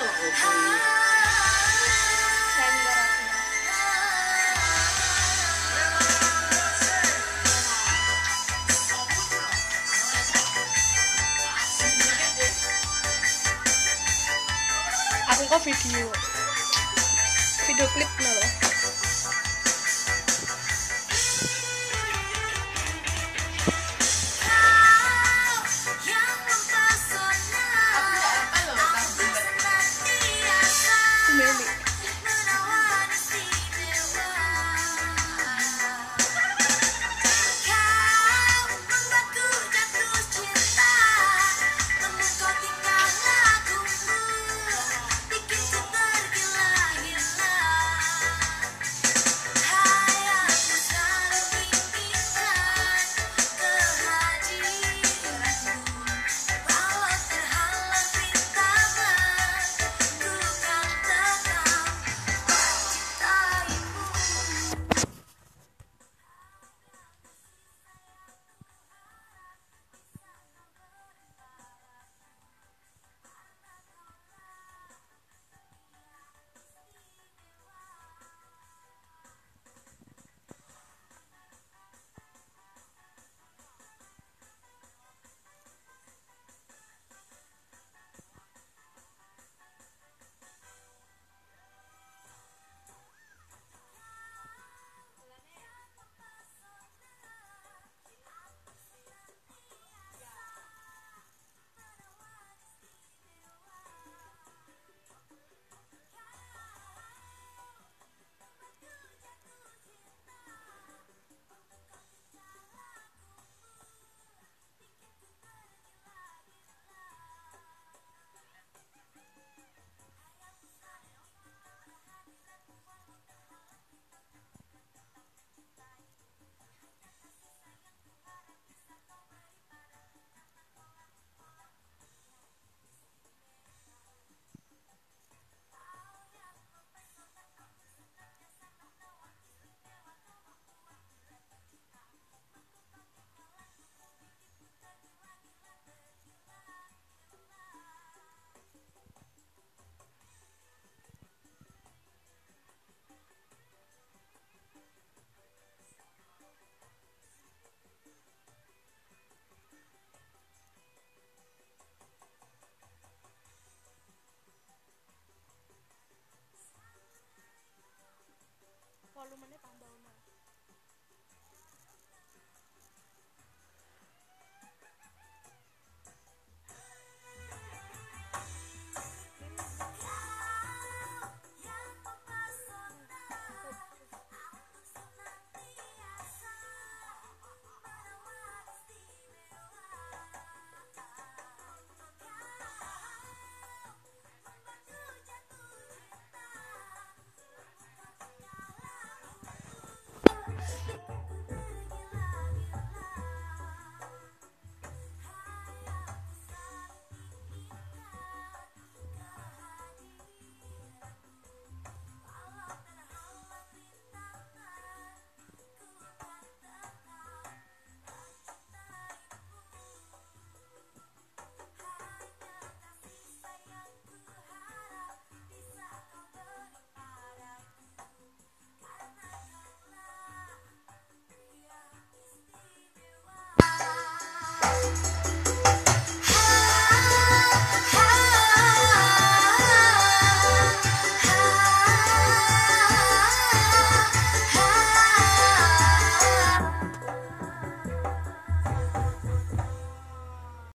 Aku kok video video klip loh. marry me.